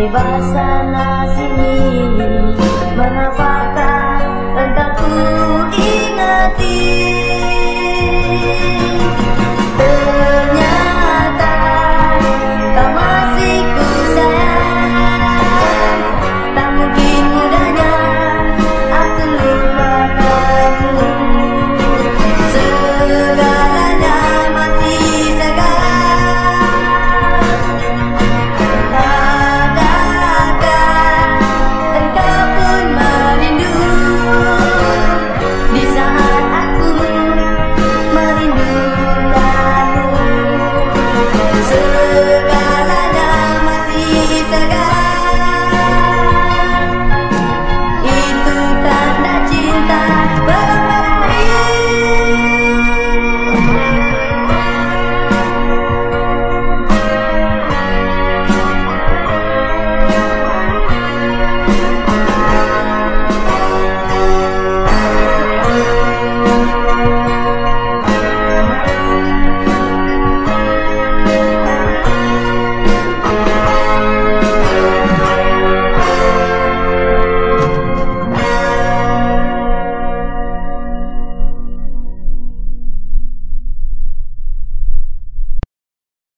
Bebas I got